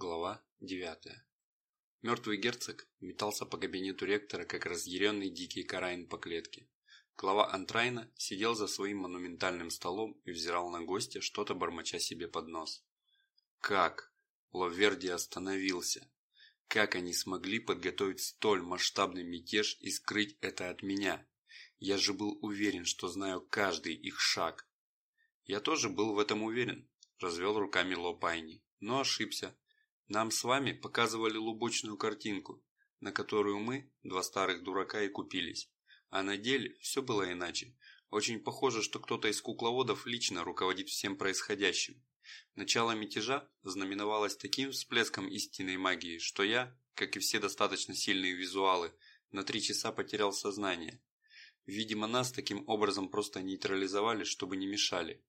Глава 9. Мертвый герцог метался по кабинету ректора, как разъяренный дикий караин по клетке. Глава Антрайна сидел за своим монументальным столом и взирал на гостя, что-то бормоча себе под нос. Как? Ловерди остановился. Как они смогли подготовить столь масштабный мятеж и скрыть это от меня? Я же был уверен, что знаю каждый их шаг. Я тоже был в этом уверен, развел руками Лопайни, но ошибся. Нам с вами показывали лубочную картинку, на которую мы, два старых дурака, и купились. А на деле все было иначе. Очень похоже, что кто-то из кукловодов лично руководит всем происходящим. Начало мятежа знаменовалось таким всплеском истинной магии, что я, как и все достаточно сильные визуалы, на три часа потерял сознание. Видимо, нас таким образом просто нейтрализовали, чтобы не мешали.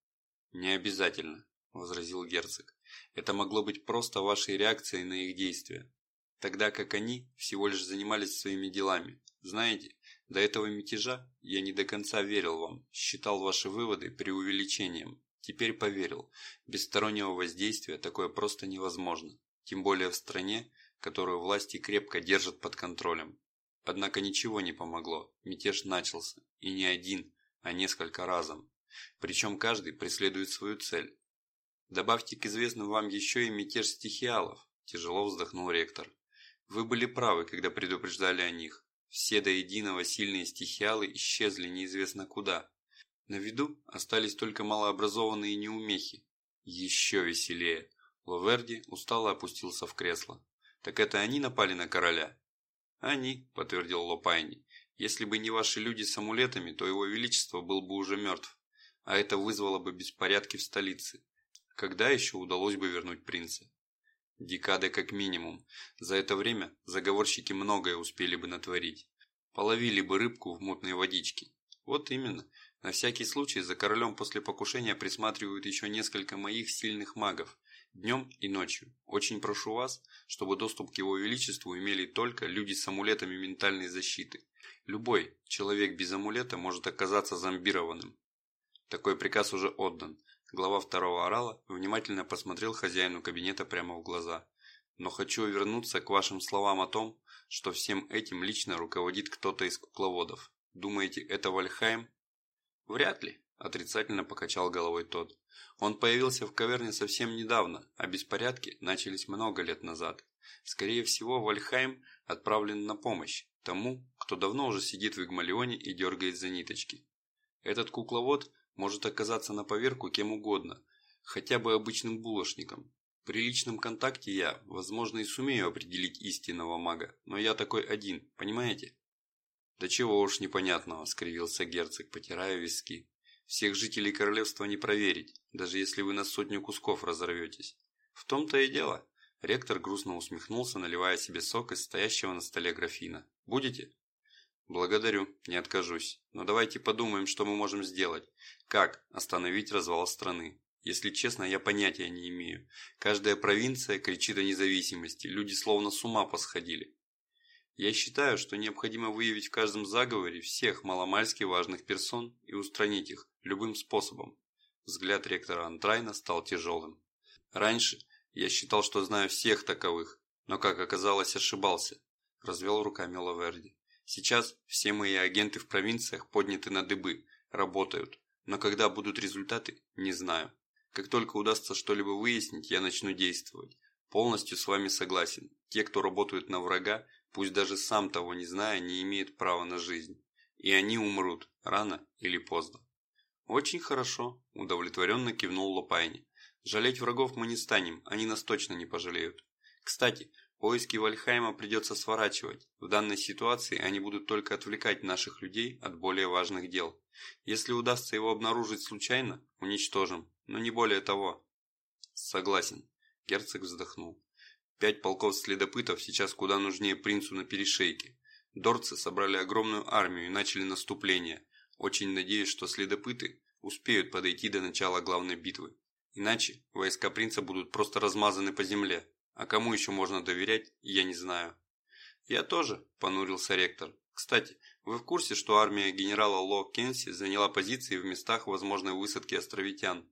Не обязательно. – возразил герцог. «Это могло быть просто вашей реакцией на их действия, тогда как они всего лишь занимались своими делами. Знаете, до этого мятежа я не до конца верил вам, считал ваши выводы преувеличением. Теперь поверил, без стороннего воздействия такое просто невозможно, тем более в стране, которую власти крепко держат под контролем. Однако ничего не помогло, мятеж начался, и не один, а несколько разом. Причем каждый преследует свою цель. Добавьте к известным вам еще и мятеж стихиалов, тяжело вздохнул ректор. Вы были правы, когда предупреждали о них. Все до единого сильные стихиалы исчезли неизвестно куда. На виду остались только малообразованные неумехи. Еще веселее. Ловерди устало опустился в кресло. «Так это они напали на короля?» «Они», – подтвердил Лопайни. «Если бы не ваши люди с амулетами, то его величество был бы уже мертв. А это вызвало бы беспорядки в столице. Когда еще удалось бы вернуть принца? Декады как минимум. За это время заговорщики многое успели бы натворить. Половили бы рыбку в мутной водичке. Вот именно. На всякий случай за королем после покушения присматривают еще несколько моих сильных магов. Днем и ночью. Очень прошу вас, чтобы доступ к его величеству имели только люди с амулетами ментальной защиты. Любой человек без амулета может оказаться зомбированным. Такой приказ уже отдан. Глава второго орала внимательно посмотрел хозяину кабинета прямо в глаза. «Но хочу вернуться к вашим словам о том, что всем этим лично руководит кто-то из кукловодов. Думаете, это Вальхайм?» «Вряд ли», – отрицательно покачал головой тот. «Он появился в каверне совсем недавно, а беспорядки начались много лет назад. Скорее всего, Вальхайм отправлен на помощь тому, кто давно уже сидит в Игмалионе и дергает за ниточки. Этот кукловод может оказаться на поверку кем угодно, хотя бы обычным булочником. При личном контакте я, возможно, и сумею определить истинного мага, но я такой один, понимаете? «Да чего уж непонятного», – скривился герцог, потирая виски. «Всех жителей королевства не проверить, даже если вы на сотню кусков разорветесь. В том-то и дело». Ректор грустно усмехнулся, наливая себе сок из стоящего на столе графина. «Будете?» «Благодарю, не откажусь. Но давайте подумаем, что мы можем сделать. Как остановить развал страны? Если честно, я понятия не имею. Каждая провинция кричит о независимости, люди словно с ума посходили. Я считаю, что необходимо выявить в каждом заговоре всех маломальски важных персон и устранить их любым способом. Взгляд ректора Антрайна стал тяжелым. Раньше я считал, что знаю всех таковых, но, как оказалось, ошибался. Развел руками Лаверди. Сейчас все мои агенты в провинциях подняты на дыбы, работают. Но когда будут результаты, не знаю. Как только удастся что-либо выяснить, я начну действовать. Полностью с вами согласен. Те, кто работают на врага, пусть даже сам того не зная, не имеют права на жизнь. И они умрут, рано или поздно. Очень хорошо, удовлетворенно кивнул Лопайни. Жалеть врагов мы не станем, они нас точно не пожалеют. Кстати, Поиски Вальхайма придется сворачивать. В данной ситуации они будут только отвлекать наших людей от более важных дел. Если удастся его обнаружить случайно, уничтожим, но не более того. Согласен. Герцог вздохнул. Пять полков следопытов сейчас куда нужнее принцу на перешейке. Дорцы собрали огромную армию и начали наступление. Очень надеюсь, что следопыты успеют подойти до начала главной битвы. Иначе войска принца будут просто размазаны по земле. А кому еще можно доверять, я не знаю. Я тоже, понурился ректор. Кстати, вы в курсе, что армия генерала Ло Кенси заняла позиции в местах возможной высадки островитян?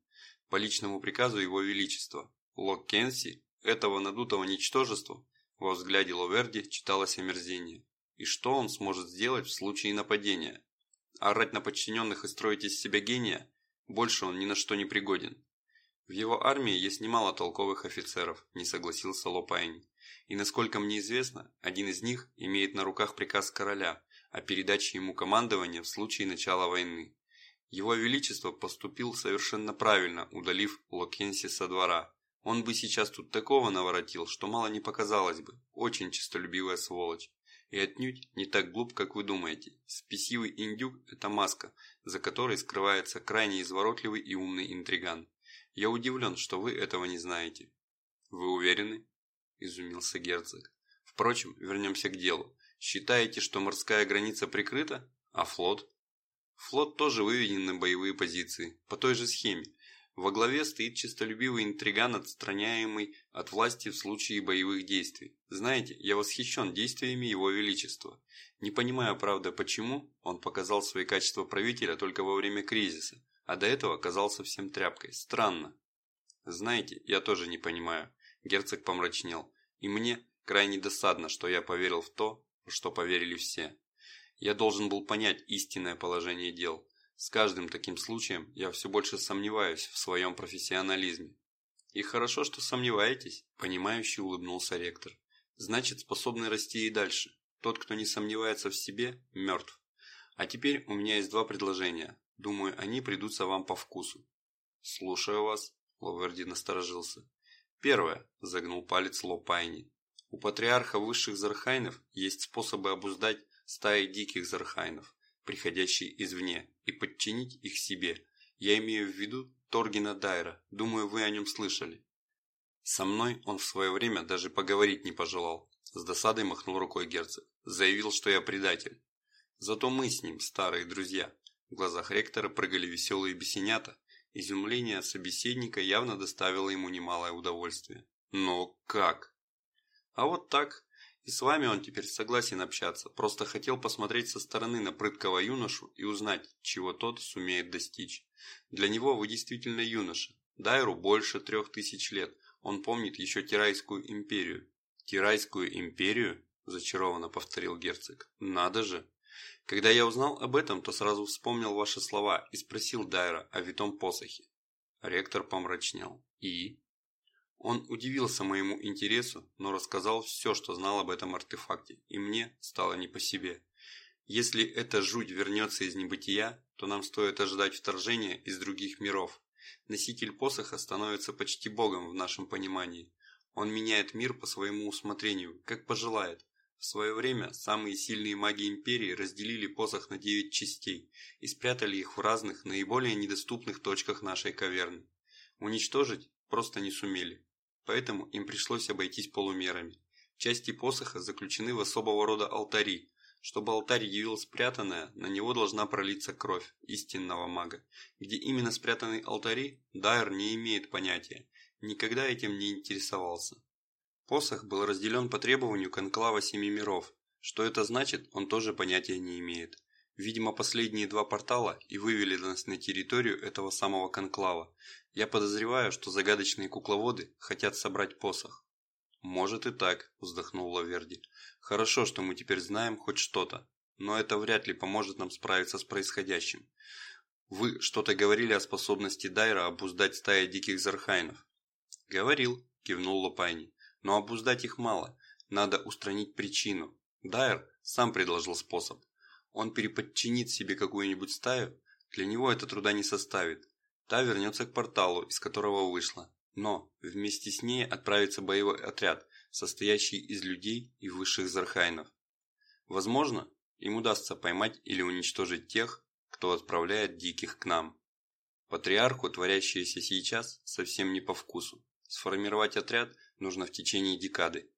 По личному приказу его величества. Ло Кенси – этого надутого ничтожества во взгляде Ловерди читалось омерзение. И что он сможет сделать в случае нападения? Орать на подчиненных и строить из себя гения? Больше он ни на что не пригоден. В его армии есть немало толковых офицеров, не согласился Лопайни. И насколько мне известно, один из них имеет на руках приказ короля о передаче ему командования в случае начала войны. Его Величество поступил совершенно правильно, удалив Локенси со двора. Он бы сейчас тут такого наворотил, что мало не показалось бы. Очень честолюбивая сволочь. И отнюдь не так глуп, как вы думаете. Спесивый индюк – это маска, за которой скрывается крайне изворотливый и умный интриган. Я удивлен, что вы этого не знаете. Вы уверены? Изумился герцог. Впрочем, вернемся к делу. Считаете, что морская граница прикрыта? А флот? Флот тоже выведен на боевые позиции, по той же схеме. Во главе стоит честолюбивый интриган, отстраняемый от власти в случае боевых действий. Знаете, я восхищен действиями Его Величества. Не понимаю, правда, почему он показал свои качества правителя только во время кризиса, а до этого оказался всем тряпкой. Странно. Знаете, я тоже не понимаю. Герцог помрачнел. И мне крайне досадно, что я поверил в то, что поверили все. Я должен был понять истинное положение дел. С каждым таким случаем я все больше сомневаюсь в своем профессионализме. И хорошо, что сомневаетесь, понимающе улыбнулся ректор. Значит, способны расти и дальше. Тот, кто не сомневается в себе, мертв. А теперь у меня есть два предложения. Думаю, они придутся вам по вкусу. Слушаю вас, Ловерди насторожился. Первое, загнул палец Лопайни. У патриарха высших зархайнов есть способы обуздать стаи диких зархайнов приходящие извне, и подчинить их себе. Я имею в виду Торгина Дайра, думаю, вы о нем слышали. Со мной он в свое время даже поговорить не пожелал. С досадой махнул рукой герцог. Заявил, что я предатель. Зато мы с ним старые друзья. В глазах ректора прыгали веселые бесенята. Изумление собеседника явно доставило ему немалое удовольствие. Но как? А вот так, и с вами он теперь согласен общаться, просто хотел посмотреть со стороны на прыткого юношу и узнать, чего тот сумеет достичь. Для него вы действительно юноша. Дайру больше трех тысяч лет, он помнит еще Тирайскую империю. Тирайскую империю? Зачарованно повторил герцог. Надо же. Когда я узнал об этом, то сразу вспомнил ваши слова и спросил Дайра о витом посохе. Ректор помрачнел. И? Он удивился моему интересу, но рассказал все, что знал об этом артефакте, и мне стало не по себе. Если эта жуть вернется из небытия, то нам стоит ожидать вторжения из других миров. Носитель посоха становится почти богом в нашем понимании. Он меняет мир по своему усмотрению, как пожелает. В свое время самые сильные маги Империи разделили посох на девять частей и спрятали их в разных, наиболее недоступных точках нашей каверны. Уничтожить просто не сумели поэтому им пришлось обойтись полумерами. Части посоха заключены в особого рода алтари. Чтобы алтарь явил спрятанное, на него должна пролиться кровь истинного мага. Где именно спрятаны алтари, Дайер не имеет понятия, никогда этим не интересовался. Посох был разделен по требованию конклава Семи Миров. Что это значит, он тоже понятия не имеет. Видимо, последние два портала и вывели нас на территорию этого самого конклава. Я подозреваю, что загадочные кукловоды хотят собрать посох. Может и так, вздохнул Лаверди. Хорошо, что мы теперь знаем хоть что-то, но это вряд ли поможет нам справиться с происходящим. Вы что-то говорили о способности Дайра обуздать стаи диких зархайнов? Говорил, кивнул Лопайни. Но обуздать их мало. Надо устранить причину. Дайр сам предложил способ. Он переподчинит себе какую-нибудь стаю, для него это труда не составит. Та вернется к порталу, из которого вышла. Но вместе с ней отправится боевой отряд, состоящий из людей и высших зархайнов. Возможно, им удастся поймать или уничтожить тех, кто отправляет диких к нам. Патриарху, творящееся сейчас, совсем не по вкусу. Сформировать отряд нужно в течение декады.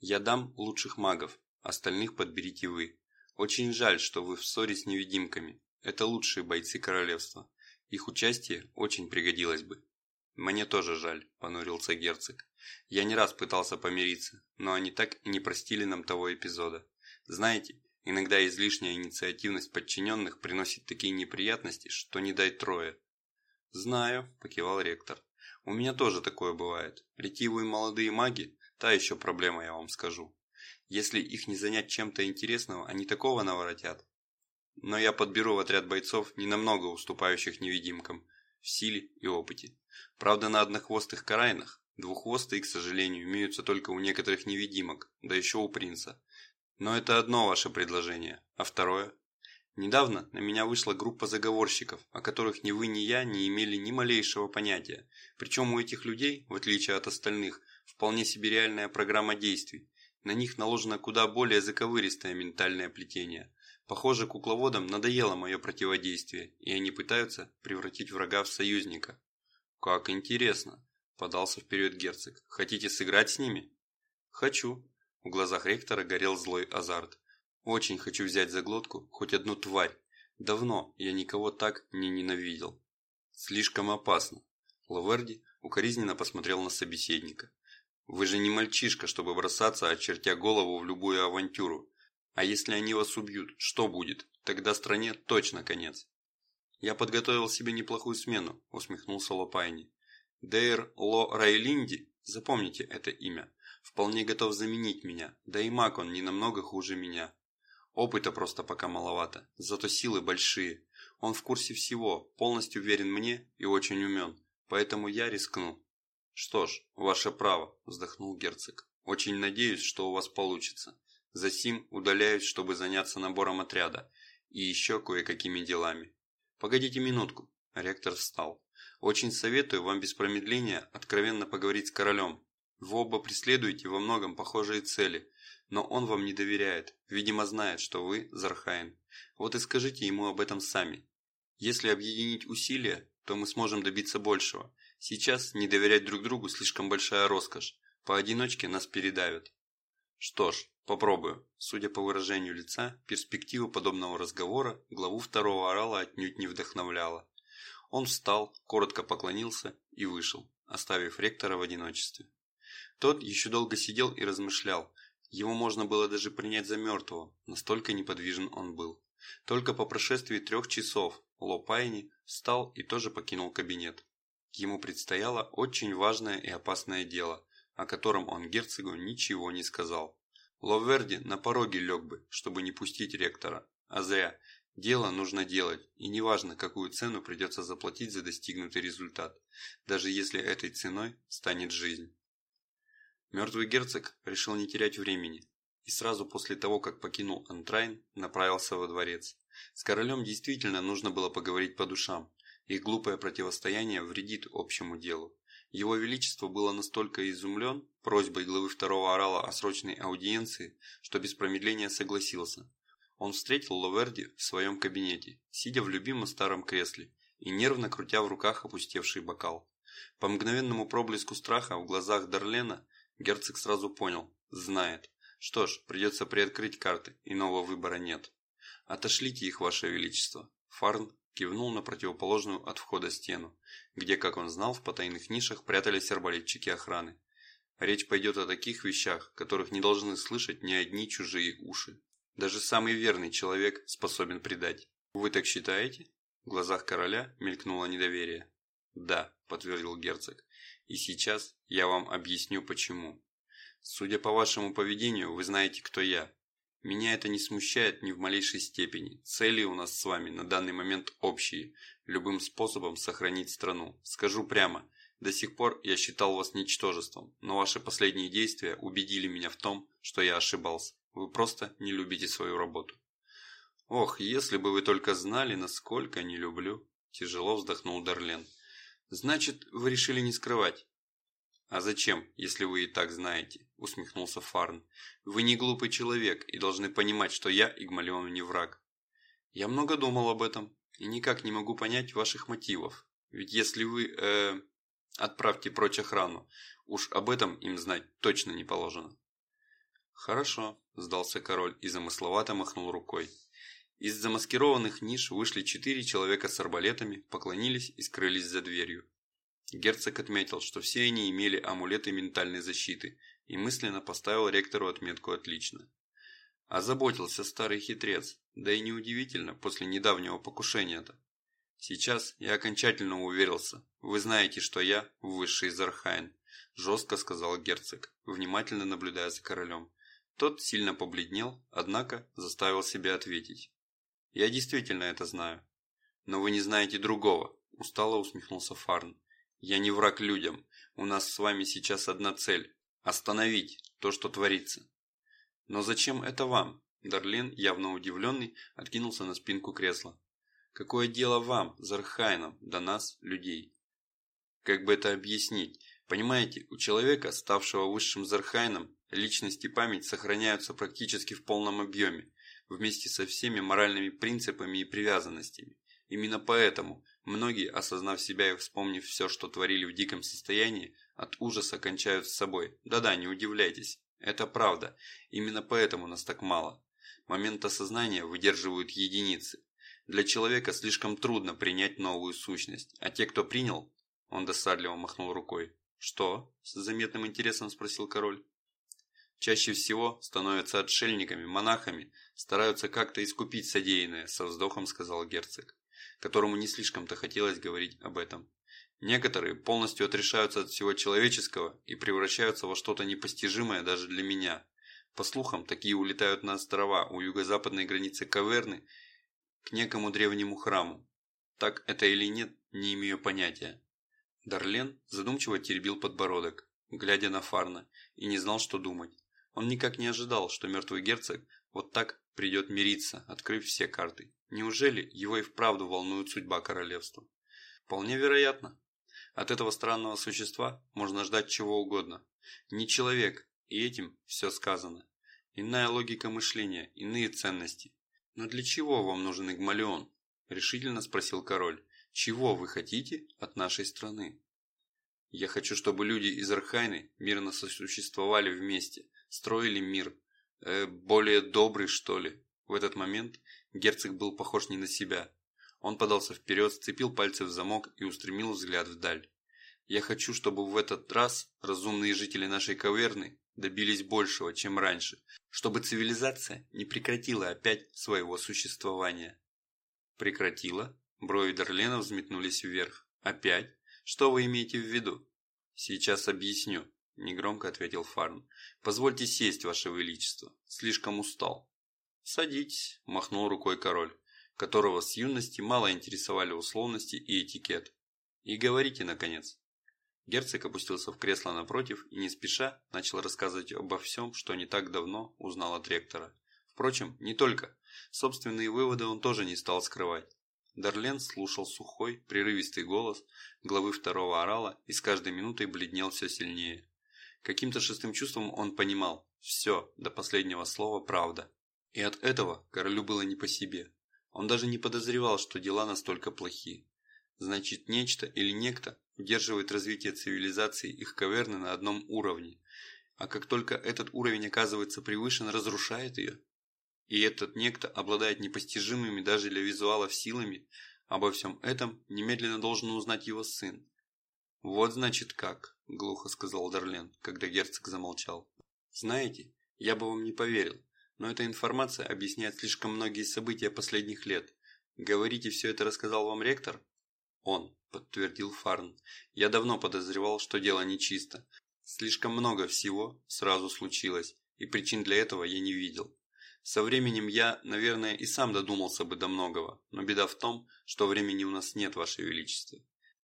Я дам лучших магов, остальных подберите вы. Очень жаль, что вы в ссоре с невидимками. Это лучшие бойцы королевства. Их участие очень пригодилось бы. Мне тоже жаль, понурился герцог. Я не раз пытался помириться, но они так и не простили нам того эпизода. Знаете, иногда излишняя инициативность подчиненных приносит такие неприятности, что не дай трое. Знаю, покивал ректор. У меня тоже такое бывает. Ретивые молодые маги – та еще проблема, я вам скажу. Если их не занять чем-то интересным, они такого наворотят. Но я подберу в отряд бойцов, не намного уступающих невидимкам, в силе и опыте. Правда, на однохвостых карайнах, двуххвостые, к сожалению, имеются только у некоторых невидимок, да еще у принца. Но это одно ваше предложение, а второе? Недавно на меня вышла группа заговорщиков, о которых ни вы, ни я не имели ни малейшего понятия. Причем у этих людей, в отличие от остальных, вполне себе реальная программа действий. На них наложено куда более заковыристое ментальное плетение. Похоже, кукловодам надоело мое противодействие, и они пытаются превратить врага в союзника. «Как интересно!» – подался вперед герцог. «Хотите сыграть с ними?» «Хочу». В глазах ректора горел злой азарт. Очень хочу взять за глотку хоть одну тварь. Давно я никого так не ненавидел. Слишком опасно. Лаверди укоризненно посмотрел на собеседника. Вы же не мальчишка, чтобы бросаться, очертя голову в любую авантюру. А если они вас убьют, что будет? Тогда стране точно конец. Я подготовил себе неплохую смену, усмехнулся Лопайни. Дейр Ло Райлинди, запомните это имя, вполне готов заменить меня, да и маг он не намного хуже меня. Опыта просто пока маловато, зато силы большие. Он в курсе всего, полностью верен мне и очень умен, поэтому я рискну. Что ж, ваше право, вздохнул герцог. Очень надеюсь, что у вас получится. Засим удаляюсь, чтобы заняться набором отряда и еще кое-какими делами. Погодите минутку, ректор встал. Очень советую вам без промедления откровенно поговорить с королем. Вы оба преследуете во многом похожие цели, но он вам не доверяет, видимо знает, что вы Зархайн. Вот и скажите ему об этом сами. Если объединить усилия, то мы сможем добиться большего. Сейчас не доверять друг другу слишком большая роскошь. Поодиночке нас передавят. Что ж, попробую. Судя по выражению лица, перспектива подобного разговора главу второго орала отнюдь не вдохновляла. Он встал, коротко поклонился и вышел, оставив ректора в одиночестве. Тот еще долго сидел и размышлял, его можно было даже принять за мертвого, настолько неподвижен он был. Только по прошествии трех часов Лопайни встал и тоже покинул кабинет. Ему предстояло очень важное и опасное дело, о котором он герцогу ничего не сказал. Ловерди на пороге лег бы, чтобы не пустить ректора. А зря. Дело нужно делать, и неважно, какую цену придется заплатить за достигнутый результат, даже если этой ценой станет жизнь. Мертвый герцог решил не терять времени и сразу после того, как покинул Антрайн, направился во дворец. С королем действительно нужно было поговорить по душам. Их глупое противостояние вредит общему делу. Его Величество было настолько изумлен просьбой главы второго орала о срочной аудиенции, что без промедления согласился. Он встретил Ловерди в своем кабинете, сидя в любимом старом кресле и нервно крутя в руках опустевший бокал. По мгновенному проблеску страха в глазах Дарлена Герцог сразу понял, знает. Что ж, придется приоткрыть карты, иного выбора нет. Отошлите их, Ваше Величество. Фарн кивнул на противоположную от входа стену, где, как он знал, в потайных нишах прятались арбалетчики охраны. Речь пойдет о таких вещах, которых не должны слышать ни одни чужие уши. Даже самый верный человек способен предать. Вы так считаете? В глазах короля мелькнуло недоверие. Да, подтвердил герцог. И сейчас я вам объясню почему. Судя по вашему поведению, вы знаете, кто я. Меня это не смущает ни в малейшей степени. Цели у нас с вами на данный момент общие. Любым способом сохранить страну. Скажу прямо, до сих пор я считал вас ничтожеством, но ваши последние действия убедили меня в том, что я ошибался. Вы просто не любите свою работу. Ох, если бы вы только знали, насколько не люблю. Тяжело вздохнул Дарлен. Значит, вы решили не скрывать? А зачем, если вы и так знаете? Усмехнулся Фарн. Вы не глупый человек и должны понимать, что я Игмалиону не враг. Я много думал об этом и никак не могу понять ваших мотивов. Ведь если вы, э, отправьте прочь охрану, уж об этом им знать точно не положено. Хорошо, сдался король и замысловато махнул рукой. Из замаскированных ниш вышли четыре человека с арбалетами, поклонились и скрылись за дверью. Герцог отметил, что все они имели амулеты ментальной защиты и мысленно поставил ректору отметку «Отлично». Озаботился старый хитрец, да и неудивительно после недавнего покушения-то. Сейчас я окончательно уверился. Вы знаете, что я высший из Архайн, жестко сказал герцог, внимательно наблюдая за королем. Тот сильно побледнел, однако заставил себя ответить. Я действительно это знаю. Но вы не знаете другого, устало усмехнулся Фарн. Я не враг людям. У нас с вами сейчас одна цель – остановить то, что творится. Но зачем это вам? Дарлен, явно удивленный, откинулся на спинку кресла. Какое дело вам, Зархайнам, до нас, людей? Как бы это объяснить? Понимаете, у человека, ставшего высшим Зархайном, личность и память сохраняются практически в полном объеме, вместе со всеми моральными принципами и привязанностями. Именно поэтому многие, осознав себя и вспомнив все, что творили в диком состоянии, от ужаса кончают с собой. Да-да, не удивляйтесь, это правда. Именно поэтому нас так мало. Момент осознания выдерживают единицы. Для человека слишком трудно принять новую сущность, а те, кто принял, он досадливо махнул рукой. «Что?» – с заметным интересом спросил король. Чаще всего становятся отшельниками, монахами, стараются как-то искупить содеянное, со вздохом сказал герцог, которому не слишком-то хотелось говорить об этом. Некоторые полностью отрешаются от всего человеческого и превращаются во что-то непостижимое даже для меня. По слухам, такие улетают на острова у юго-западной границы Каверны к некому древнему храму. Так это или нет, не имею понятия. Дарлен задумчиво теребил подбородок, глядя на Фарна, и не знал, что думать. Он никак не ожидал, что мертвый герцог вот так придет мириться, открыв все карты. Неужели его и вправду волнует судьба королевства? Вполне вероятно. От этого странного существа можно ждать чего угодно. Не человек, и этим все сказано. Иная логика мышления, иные ценности. «Но для чего вам нужен Игмалион?» – решительно спросил король. «Чего вы хотите от нашей страны?» «Я хочу, чтобы люди из Архайны мирно сосуществовали вместе, строили мир. Э, более добрый, что ли?» В этот момент герцог был похож не на себя. Он подался вперед, сцепил пальцы в замок и устремил взгляд вдаль. «Я хочу, чтобы в этот раз разумные жители нашей каверны добились большего, чем раньше, чтобы цивилизация не прекратила опять своего существования. Прекратила? Брови Дарлена взметнулись вверх. Опять? Что вы имеете в виду? Сейчас объясню, негромко ответил Фарн. Позвольте сесть, ваше величество. Слишком устал. Садитесь, махнул рукой король, которого с юности мало интересовали условности и этикет. И говорите, наконец. Герцог опустился в кресло напротив и не спеша начал рассказывать обо всем, что не так давно узнал от ректора. Впрочем, не только. Собственные выводы он тоже не стал скрывать. Дарлен слушал сухой, прерывистый голос главы второго орала и с каждой минутой бледнел все сильнее. Каким-то шестым чувством он понимал, все, до последнего слова, правда. И от этого королю было не по себе. Он даже не подозревал, что дела настолько плохи. Значит, нечто или некто удерживает развитие цивилизации их каверны на одном уровне, а как только этот уровень оказывается превышен, разрушает ее. И этот некто обладает непостижимыми даже для визуалов силами, обо всем этом немедленно должен узнать его сын. «Вот значит как», – глухо сказал Дарлен, когда герцог замолчал. «Знаете, я бы вам не поверил, но эта информация объясняет слишком многие события последних лет. Говорите, все это рассказал вам ректор?» «Он», – подтвердил Фарн. «Я давно подозревал, что дело нечисто. Слишком много всего сразу случилось, и причин для этого я не видел. Со временем я, наверное, и сам додумался бы до многого, но беда в том, что времени у нас нет, Ваше Величество.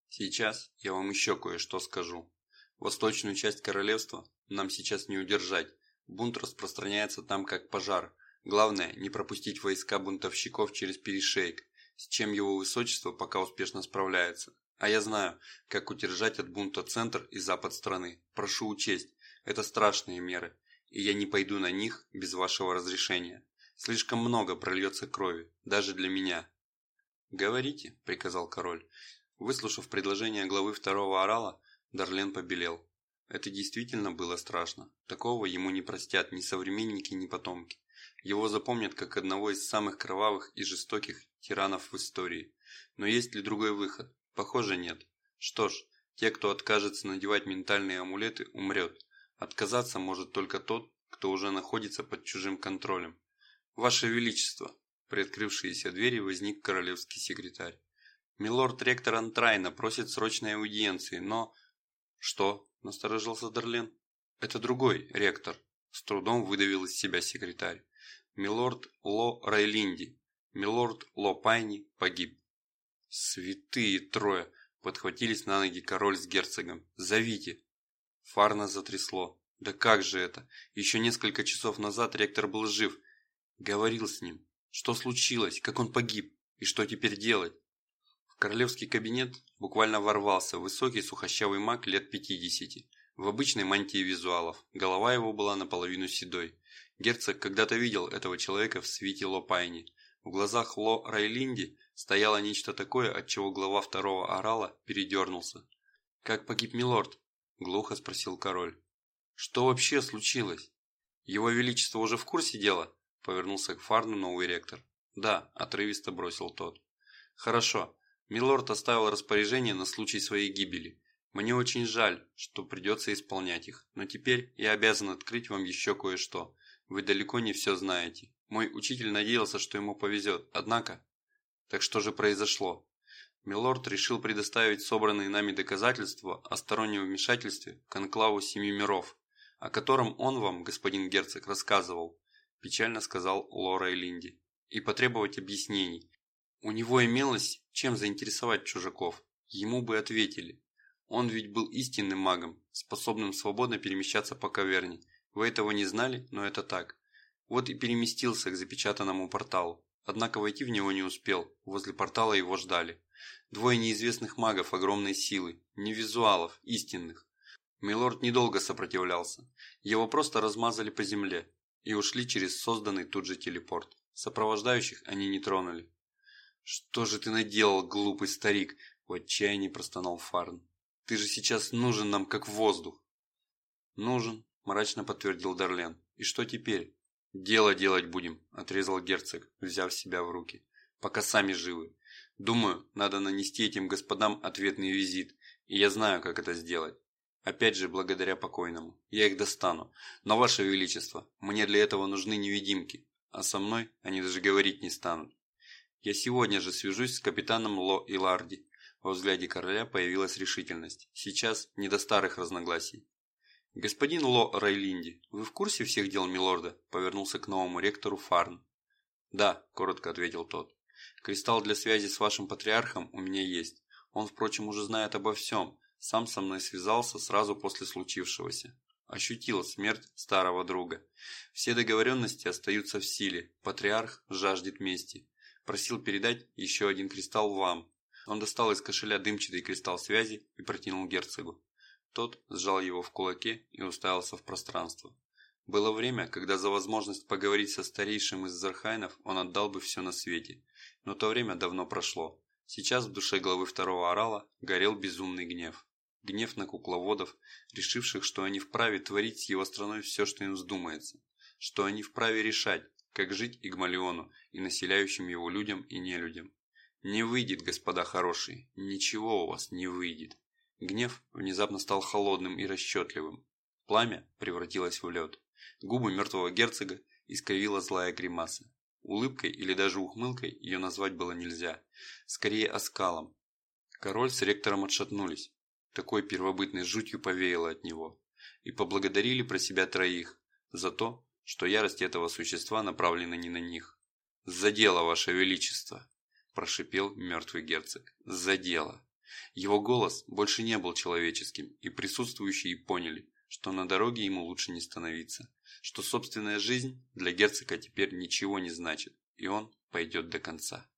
Сейчас я вам еще кое-что скажу. Восточную часть королевства нам сейчас не удержать. Бунт распространяется там как пожар. Главное, не пропустить войска бунтовщиков через перешейк с чем его высочество пока успешно справляется. А я знаю, как удержать от бунта центр и запад страны. Прошу учесть, это страшные меры, и я не пойду на них без вашего разрешения. Слишком много прольется крови, даже для меня. «Говорите», – приказал король. Выслушав предложение главы второго орала, Дарлен побелел. Это действительно было страшно. Такого ему не простят ни современники, ни потомки. Его запомнят как одного из самых кровавых и жестоких тиранов в истории. Но есть ли другой выход? Похоже нет. Что ж, те, кто откажется надевать ментальные амулеты, умрет. Отказаться может только тот, кто уже находится под чужим контролем. Ваше Величество! При открывшиеся двери возник королевский секретарь. Милорд ректор Антрайна просит срочной аудиенции, но... Что? Насторожился Дарлен. Это другой ректор. С трудом выдавил из себя секретарь. Милорд Ло Райлинди. Милорд Ло Пайни погиб. Святые трое! Подхватились на ноги король с герцогом. Зовите! Фарна затрясло. Да как же это? Еще несколько часов назад ректор был жив. Говорил с ним. Что случилось? Как он погиб? И что теперь делать? Королевский кабинет буквально ворвался высокий сухощавый маг лет 50, в обычной мантии визуалов, голова его была наполовину седой. Герцог когда-то видел этого человека в свите Лопайни. В глазах Ло Райлинди стояло нечто такое, от чего глава второго орала передернулся. «Как погиб милорд?» – глухо спросил король. «Что вообще случилось?» «Его Величество уже в курсе дела?» – повернулся к Фарну новый ректор. «Да», – отрывисто бросил тот. «Хорошо. Милорд оставил распоряжение на случай своей гибели. Мне очень жаль, что придется исполнять их, но теперь я обязан открыть вам еще кое-что. Вы далеко не все знаете. Мой учитель надеялся, что ему повезет, однако... Так что же произошло? Милорд решил предоставить собранные нами доказательства о стороннем вмешательстве конклаву Семи Миров, о котором он вам, господин герцог, рассказывал, печально сказал Лора и Линди, и потребовать объяснений, у него имелось чем заинтересовать чужаков, ему бы ответили. Он ведь был истинным магом, способным свободно перемещаться по каверне. Вы этого не знали, но это так. Вот и переместился к запечатанному порталу. Однако войти в него не успел, возле портала его ждали. Двое неизвестных магов огромной силы, не визуалов, истинных. Милорд недолго сопротивлялся. Его просто размазали по земле и ушли через созданный тут же телепорт. Сопровождающих они не тронули. «Что же ты наделал, глупый старик?» – в отчаянии простонал Фарн. «Ты же сейчас нужен нам, как воздух!» «Нужен», – мрачно подтвердил Дарлен. «И что теперь?» «Дело делать будем», – отрезал герцог, взяв себя в руки. «Пока сами живы. Думаю, надо нанести этим господам ответный визит, и я знаю, как это сделать. Опять же, благодаря покойному. Я их достану. Но, Ваше Величество, мне для этого нужны невидимки, а со мной они даже говорить не станут. Я сегодня же свяжусь с капитаном Ло и Ларди. Во взгляде короля появилась решительность. Сейчас не до старых разногласий. «Господин Ло Райлинди, вы в курсе всех дел Милорда?» – повернулся к новому ректору Фарн. «Да», – коротко ответил тот. «Кристалл для связи с вашим патриархом у меня есть. Он, впрочем, уже знает обо всем. Сам со мной связался сразу после случившегося. Ощутил смерть старого друга. Все договоренности остаются в силе. Патриарх жаждет мести. Просил передать еще один кристалл вам. Он достал из кошеля дымчатый кристалл связи и протянул герцогу. Тот сжал его в кулаке и уставился в пространство. Было время, когда за возможность поговорить со старейшим из Зархайнов он отдал бы все на свете. Но то время давно прошло. Сейчас в душе главы второго орала горел безумный гнев. Гнев на кукловодов, решивших, что они вправе творить с его страной все, что им вздумается. Что они вправе решать, как жить Игмалиону и населяющим его людям и нелюдям. Не выйдет, господа хорошие, ничего у вас не выйдет. Гнев внезапно стал холодным и расчетливым. Пламя превратилось в лед. Губы мертвого герцога искривила злая гримаса. Улыбкой или даже ухмылкой ее назвать было нельзя. Скорее оскалом. Король с ректором отшатнулись. Такой первобытной жутью повеяло от него. И поблагодарили про себя троих за то, что ярость этого существа направлена не на них. «За дело, Ваше Величество!» – прошипел мертвый герцог. «За дело!» Его голос больше не был человеческим, и присутствующие поняли, что на дороге ему лучше не становиться, что собственная жизнь для герцога теперь ничего не значит, и он пойдет до конца.